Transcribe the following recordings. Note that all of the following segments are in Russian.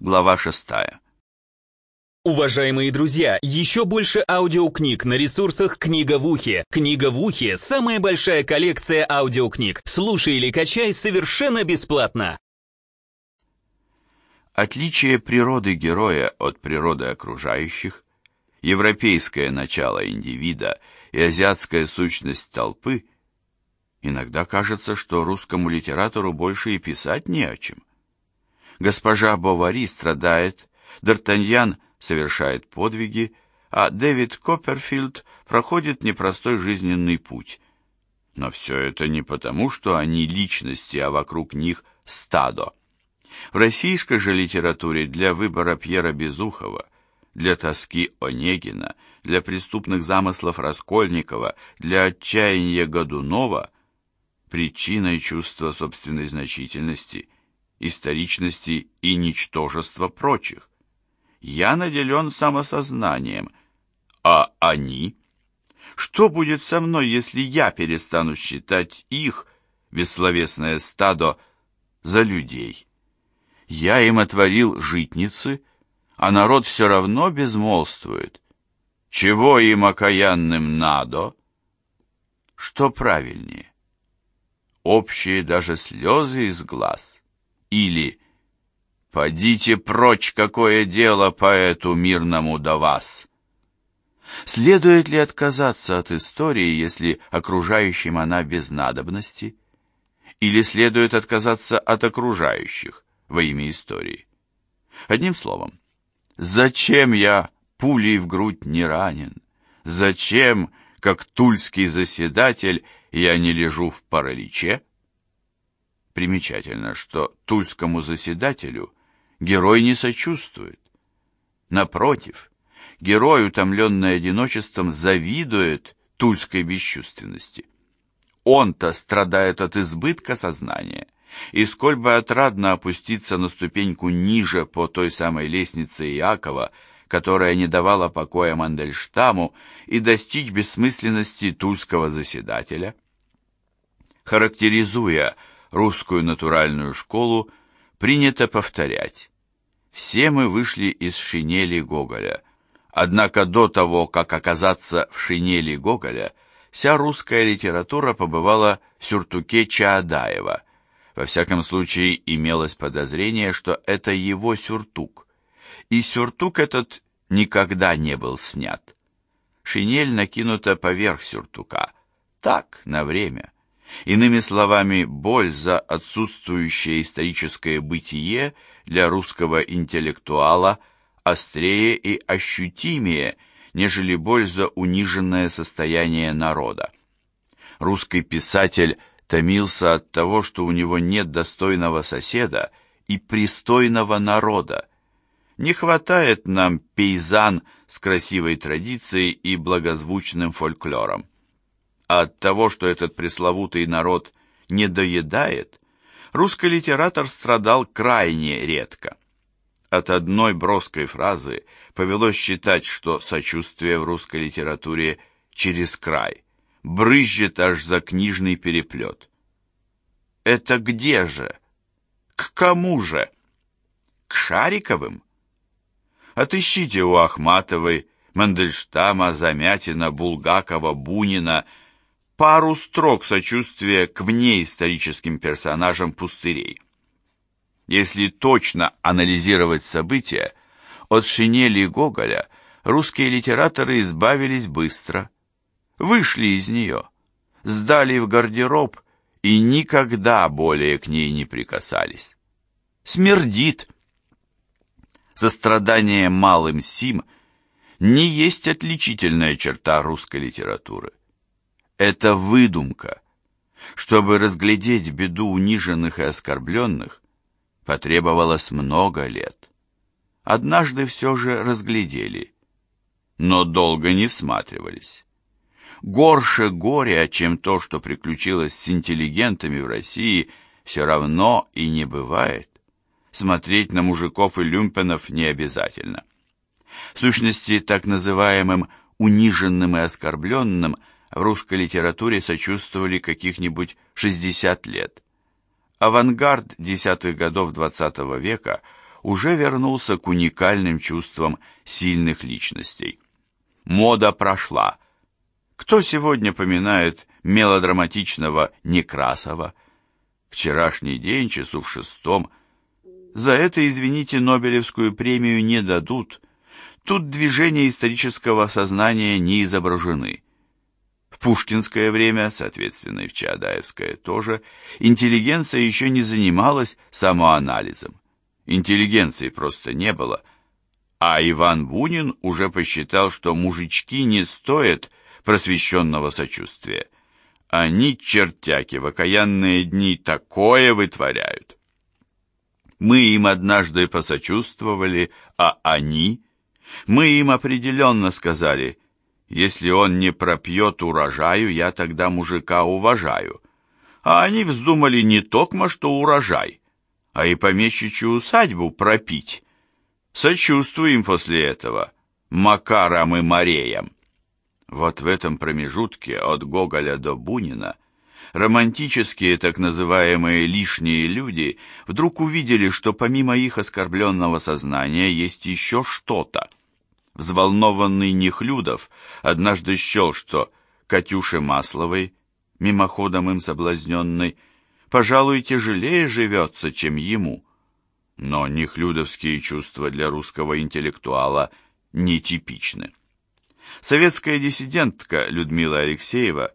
Глава шестая. Уважаемые друзья, еще больше аудиокниг на ресурсах «Книга в ухе». «Книга в ухе» — самая большая коллекция аудиокниг. Слушай или качай совершенно бесплатно. Отличие природы героя от природы окружающих, европейское начало индивида и азиатская сущность толпы — иногда кажется, что русскому литератору больше и писать не о чем. Госпожа Бовари страдает, Д'Артаньян совершает подвиги, а Дэвид Копперфильд проходит непростой жизненный путь. Но все это не потому, что они личности, а вокруг них стадо. В российской же литературе для выбора Пьера Безухова, для тоски Онегина, для преступных замыслов Раскольникова, для отчаяния Годунова причиной чувства собственной значительности – историчности и ничтожества прочих. Я наделен самосознанием, а они? Что будет со мной, если я перестану считать их, бессловесное стадо, за людей? Я им отворил житницы, а народ все равно безмолвствует. Чего им окаянным надо? Что правильнее? Общие даже слезы из глаз — или «Подите прочь, какое дело поэту мирному до вас!» Следует ли отказаться от истории, если окружающим она без надобности? Или следует отказаться от окружающих во имя истории? Одним словом, зачем я пулей в грудь не ранен? Зачем, как тульский заседатель, я не лежу в параличе? Примечательно, что тульскому заседателю герой не сочувствует. Напротив, герой, утомленный одиночеством, завидует тульской бесчувственности. Он-то страдает от избытка сознания, и сколь бы отрадно опуститься на ступеньку ниже по той самой лестнице Иакова, которая не давала покоя Мандельштаму, и достичь бессмысленности тульского заседателя. Характеризуя русскую натуральную школу, принято повторять. Все мы вышли из шинели Гоголя. Однако до того, как оказаться в шинели Гоголя, вся русская литература побывала в сюртуке Чаадаева. Во всяком случае, имелось подозрение, что это его сюртук. И сюртук этот никогда не был снят. Шинель накинута поверх сюртука. Так, на время. Иными словами, боль за отсутствующее историческое бытие для русского интеллектуала острее и ощутимее, нежели боль за униженное состояние народа. Русский писатель томился от того, что у него нет достойного соседа и пристойного народа. Не хватает нам пейзан с красивой традицией и благозвучным фольклором а от того, что этот пресловутый народ не доедает, русский литератор страдал крайне редко. От одной броской фразы повелось считать, что сочувствие в русской литературе через край, брызжет аж за книжный переплет. Это где же? К кому же? К Шариковым? Отыщите у Ахматовой, Мандельштама, Замятина, Булгакова, Бунина – пару строк сочувствия к внеисторическим персонажам пустырей. Если точно анализировать события, от шинели Гоголя русские литераторы избавились быстро, вышли из нее, сдали в гардероб и никогда более к ней не прикасались. Смердит. Сострадание малым сим не есть отличительная черта русской литературы. Это выдумка. Чтобы разглядеть беду униженных и оскорбленных, потребовалось много лет. Однажды все же разглядели, но долго не всматривались. Горше горя, чем то, что приключилось с интеллигентами в России, все равно и не бывает. Смотреть на мужиков и люмпенов не обязательно. В сущности, так называемым униженным и оскорбленным – в русской литературе сочувствовали каких-нибудь 60 лет. Авангард десятых годов XX века уже вернулся к уникальным чувствам сильных личностей. Мода прошла. Кто сегодня поминает мелодраматичного Некрасова? Вчерашний день, часу в шестом. За это, извините, Нобелевскую премию не дадут. Тут движения исторического сознания не изображены. Пушкинское время, соответственно и в Чаадаевское тоже, интеллигенция еще не занималась самоанализом. Интеллигенции просто не было. А Иван Бунин уже посчитал, что мужички не стоят просвещенного сочувствия. Они, чертяки, в окаянные дни такое вытворяют. Мы им однажды посочувствовали, а они... Мы им определенно сказали, если он не пропьет урожаю, я тогда мужика уважаю. А они вздумали не токмо, что урожай, а и помещичью усадьбу пропить. Сочувствуем после этого Макарам и Мареям. Вот в этом промежутке от Гоголя до Бунина романтические так называемые лишние люди вдруг увидели, что помимо их оскорбленного сознания есть еще что-то. Взволнованный Нехлюдов однажды счел, что Катюше Масловой, мимоходом им соблазненной, пожалуй, тяжелее живется, чем ему. Но нехлюдовские чувства для русского интеллектуала нетипичны. Советская диссидентка Людмила Алексеева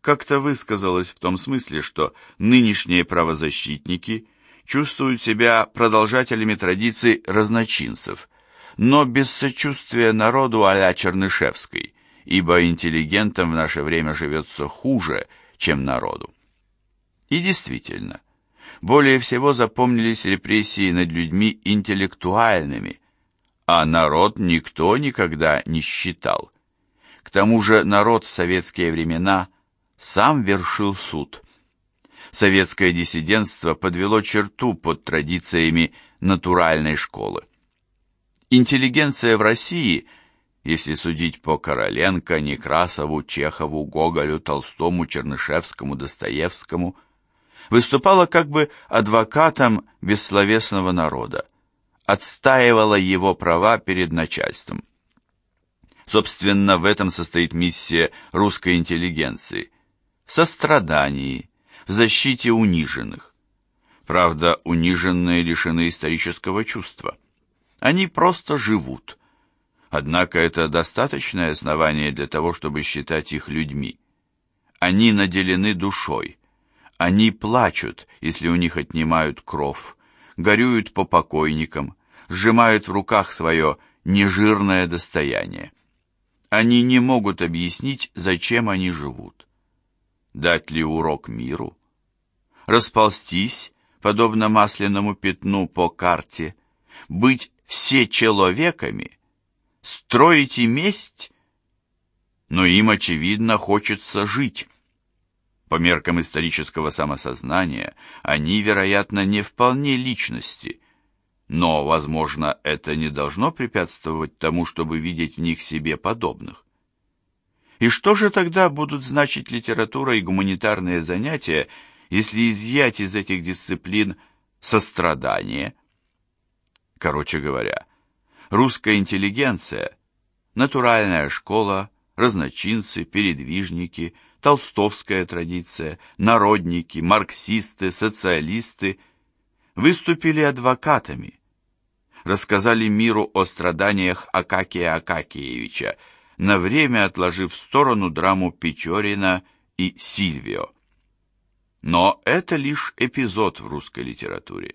как-то высказалась в том смысле, что нынешние правозащитники чувствуют себя продолжателями традиций разночинцев, но без сочувствия народу а-ля Чернышевской, ибо интеллигентам в наше время живется хуже, чем народу. И действительно, более всего запомнились репрессии над людьми интеллектуальными, а народ никто никогда не считал. К тому же народ в советские времена сам вершил суд. Советское диссидентство подвело черту под традициями натуральной школы. Интеллигенция в России, если судить по Короленко, Некрасову, Чехову, Гоголю, Толстому, Чернышевскому, Достоевскому, выступала как бы адвокатом бессловесного народа, отстаивала его права перед начальством. Собственно, в этом состоит миссия русской интеллигенции – в сострадании, в защите униженных. Правда, униженные лишены исторического чувства. Они просто живут. Однако это достаточное основание для того, чтобы считать их людьми. Они наделены душой. Они плачут, если у них отнимают кров, горюют по покойникам, сжимают в руках свое нежирное достояние. Они не могут объяснить, зачем они живут. Дать ли урок миру? Расползтись, подобно масляному пятну по карте, быть все человеками, строить и месть? Но им, очевидно, хочется жить. По меркам исторического самосознания, они, вероятно, не вполне личности – но, возможно, это не должно препятствовать тому, чтобы видеть в них себе подобных. И что же тогда будут значить литература и гуманитарные занятия, если изъять из этих дисциплин сострадание? Короче говоря, русская интеллигенция, натуральная школа, разночинцы, передвижники, толстовская традиция, народники, марксисты, социалисты выступили адвокатами, рассказали миру о страданиях Акакия Акакиевича, на время отложив в сторону драму Печорина и Сильвио. Но это лишь эпизод в русской литературе.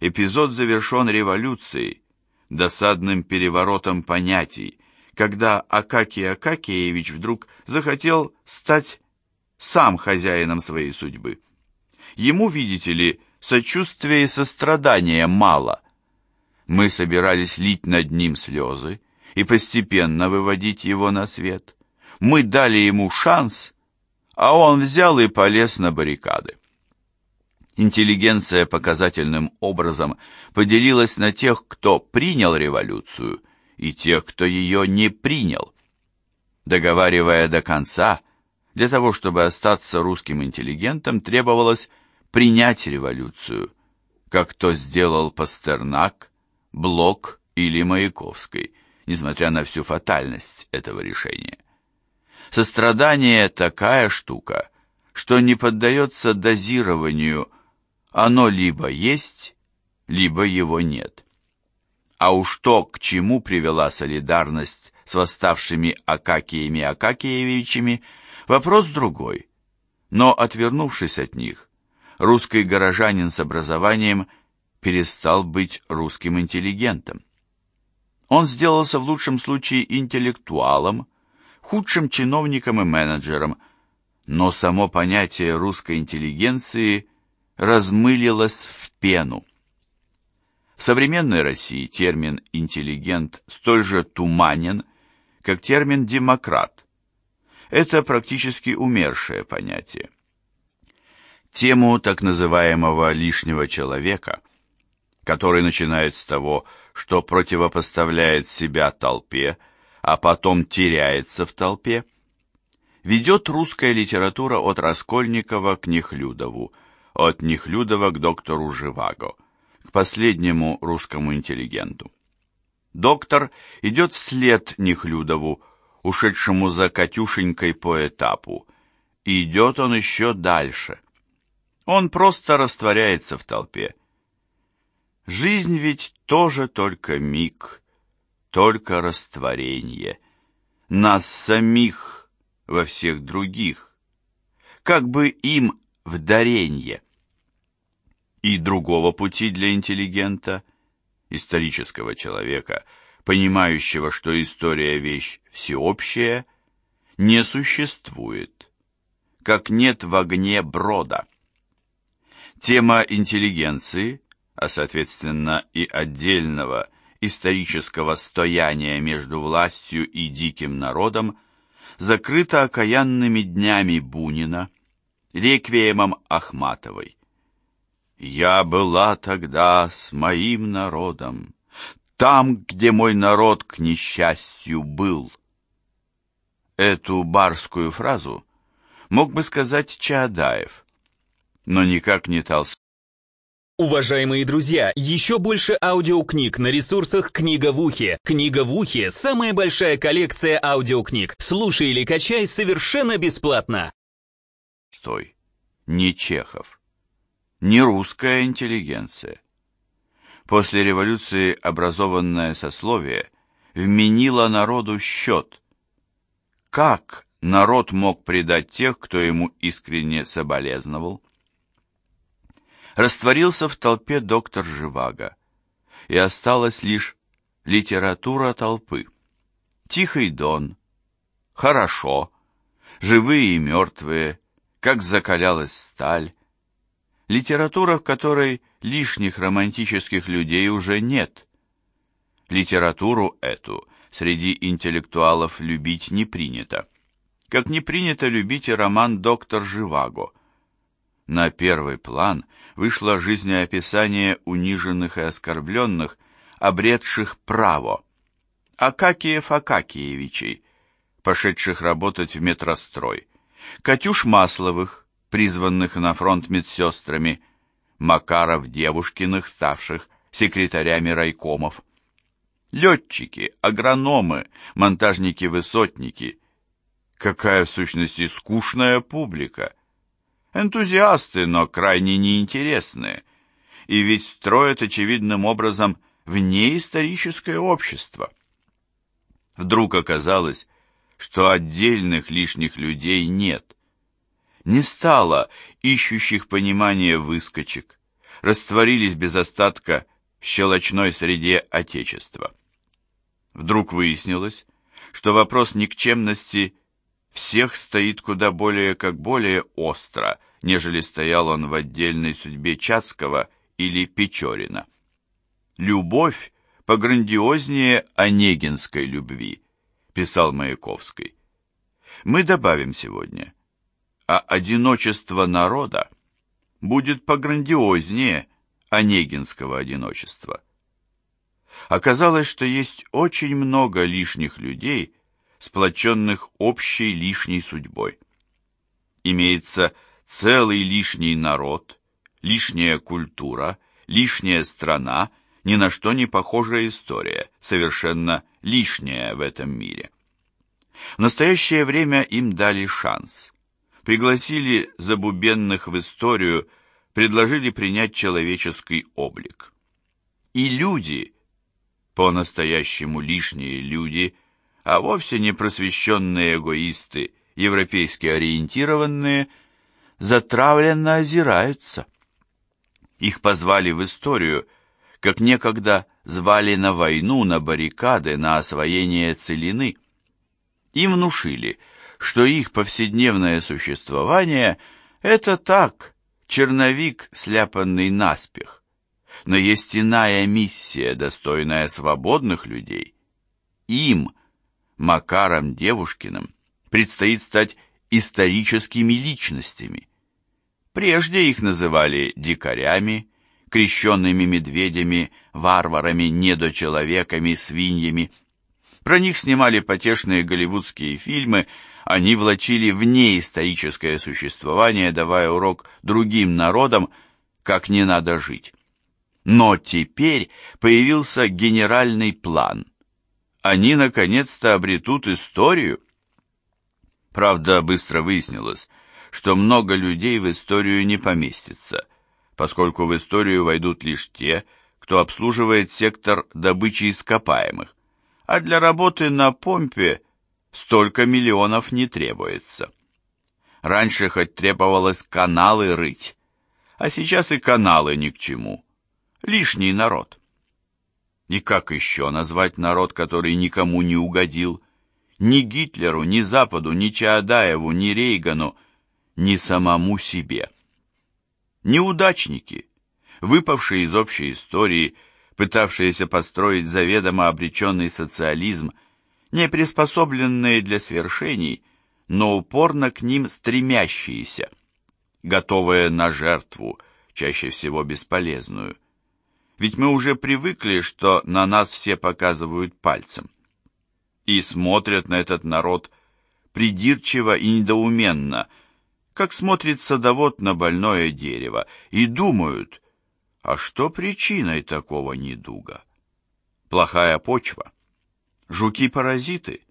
Эпизод завершен революцией, досадным переворотом понятий, когда Акакий Акакиевич вдруг захотел стать сам хозяином своей судьбы. Ему, видите ли, сочувствия и сострадания мало. Мы собирались лить над ним слезы и постепенно выводить его на свет. Мы дали ему шанс, а он взял и полез на баррикады. Интеллигенция показательным образом поделилась на тех, кто принял революцию, и тех, кто ее не принял. Договаривая до конца, для того, чтобы остаться русским интеллигентом, требовалось принять революцию, как то сделал Пастернак, Блок или Маяковской, несмотря на всю фатальность этого решения. Сострадание такая штука, что не поддается дозированию, оно либо есть, либо его нет. А уж то, к чему привела солидарность с восставшими Акакиями Акакиевичами, вопрос другой. Но, отвернувшись от них, русский горожанин с образованием перестал быть русским интеллигентом. Он сделался в лучшем случае интеллектуалом, худшим чиновником и менеджером, но само понятие русской интеллигенции размылилось в пену. В современной России термин «интеллигент» столь же туманен, как термин «демократ». Это практически умершее понятие. Тему так называемого «лишнего человека», который начинает с того, что противопоставляет себя толпе, а потом теряется в толпе, ведет русская литература от Раскольникова к Нехлюдову, от Нехлюдова к доктору Живаго, к последнему русскому интеллигенту. Доктор идет вслед Нехлюдову, ушедшему за Катюшенькой по этапу, и идет он еще дальше. Он просто растворяется в толпе. Жизнь ведь тоже только миг, только растворение. Нас самих во всех других, как бы им в даренье. И другого пути для интеллигента, исторического человека, понимающего, что история вещь всеобщая, не существует, как нет в огне брода. Тема интеллигенции – а соответственно и отдельного исторического стояния между властью и диким народом, закрыто окаянными днями Бунина, реквиемом Ахматовой. «Я была тогда с моим народом, там, где мой народ, к несчастью, был». Эту барскую фразу мог бы сказать Чаадаев, но никак не Толстой. Уважаемые друзья, еще больше аудиокниг на ресурсах «Книга в ухе». «Книга в ухе» — самая большая коллекция аудиокниг. Слушай или качай совершенно бесплатно. Стой. Не Чехов. Не русская интеллигенция. После революции образованное сословие вменило народу счет. Как народ мог предать тех, кто ему искренне соболезновал? растворился в толпе доктор Живаго, и осталась лишь литература толпы. Тихий дон, хорошо, живые и мертвые, как закалялась сталь. Литература, в которой лишних романтических людей уже нет. Литературу эту среди интеллектуалов любить не принято. Как не принято любить и роман «Доктор Живаго», на первый план вышло жизнеописание униженных и оскорбленных, обретших право. Акакиев Акакиевичей, пошедших работать в метрострой, Катюш Масловых, призванных на фронт медсестрами, Макаров Девушкиных, ставших секретарями райкомов. Летчики, агрономы, монтажники-высотники. Какая в сущности скучная публика! энтузиасты, но крайне неинтересные, и ведь строят очевидным образом внеисторическое общество. Вдруг оказалось, что отдельных лишних людей нет. Не стало ищущих понимания выскочек, растворились без остатка в щелочной среде Отечества. Вдруг выяснилось, что вопрос никчемности всех стоит куда более как более остро, нежели стоял он в отдельной судьбе Чацкого или Печорина. «Любовь пограндиознее Онегинской любви», писал Маяковский. Мы добавим сегодня, а одиночество народа будет пограндиознее Онегинского одиночества. Оказалось, что есть очень много лишних людей, сплоченных общей лишней судьбой. Имеется целый лишний народ, лишняя культура, лишняя страна, ни на что не похожая история, совершенно лишняя в этом мире. В настоящее время им дали шанс. Пригласили забубенных в историю, предложили принять человеческий облик. И люди, по-настоящему лишние люди, а вовсе не просвещенные эгоисты, европейски ориентированные, затравленно озираются. Их позвали в историю, как некогда звали на войну, на баррикады, на освоение целины. Им внушили, что их повседневное существование – это так, черновик, сляпанный наспех. Но есть иная миссия, достойная свободных людей. Им, Макаром Девушкиным, предстоит стать историческими личностями. Прежде их называли дикарями, крещенными медведями, варварами, недочеловеками, свиньями. Про них снимали потешные голливудские фильмы, они влачили вне историческое существование, давая урок другим народам, как не надо жить. Но теперь появился генеральный план. Они наконец-то обретут историю. Правда, быстро выяснилось, что много людей в историю не поместится, поскольку в историю войдут лишь те, кто обслуживает сектор добычи ископаемых, а для работы на помпе столько миллионов не требуется. Раньше хоть требовалось каналы рыть, а сейчас и каналы ни к чему лишний народ. И как еще назвать народ, который никому не угодил? Ни Гитлеру, ни Западу, ни Чаадаеву, ни Рейгану, ни самому себе. Неудачники, выпавшие из общей истории, пытавшиеся построить заведомо обреченный социализм, не приспособленные для свершений, но упорно к ним стремящиеся, готовые на жертву, чаще всего бесполезную – ведь мы уже привыкли, что на нас все показывают пальцем. И смотрят на этот народ придирчиво и недоуменно, как смотрит садовод на больное дерево, и думают, а что причиной такого недуга? Плохая почва? Жуки-паразиты?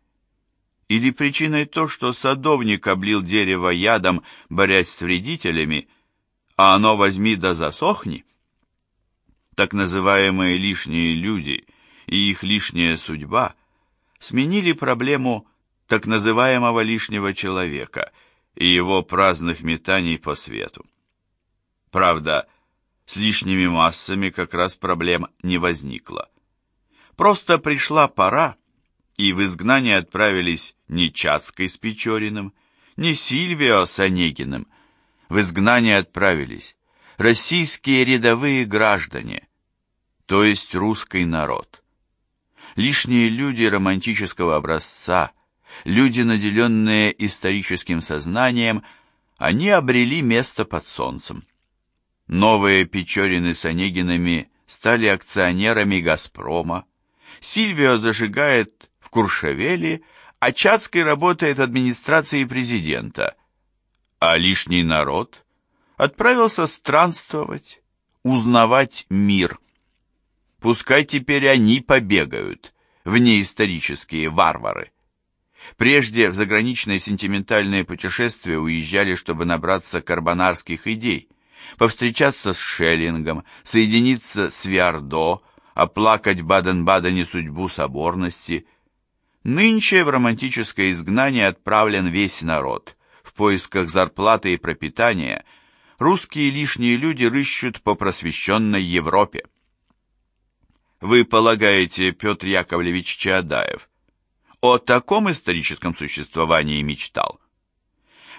Или причиной то, что садовник облил дерево ядом, борясь с вредителями, а оно возьми да засохни? так называемые лишние люди и их лишняя судьба сменили проблему так называемого лишнего человека и его праздных метаний по свету. Правда, с лишними массами как раз проблем не возникло. Просто пришла пора, и в изгнание отправились не Чацкой с Печориным, не Сильвио с Онегиным. В изгнание отправились российские рядовые граждане, то есть русский народ. Лишние люди романтического образца, люди, наделенные историческим сознанием, они обрели место под солнцем. Новые Печорины с Онегинами стали акционерами «Газпрома», Сильвио зажигает в Куршевеле, а Чацкий работает в администрации президента, а лишний народ отправился странствовать, узнавать мир – Пускай теперь они побегают, внеисторические варвары. Прежде в заграничные сентиментальные путешествия уезжали, чтобы набраться карбонарских идей, повстречаться с Шеллингом, соединиться с Виардо, оплакать в Баден-Бадене судьбу соборности. Нынче в романтическое изгнание отправлен весь народ. В поисках зарплаты и пропитания русские лишние люди рыщут по просвещенной Европе. Вы полагаете, Петр Яковлевич Чаадаев о таком историческом существовании мечтал?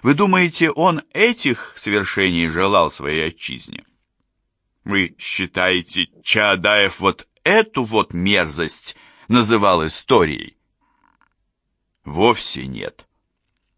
Вы думаете, он этих свершений желал своей отчизне? Вы считаете, Чаадаев вот эту вот мерзость называл историей? Вовсе нет.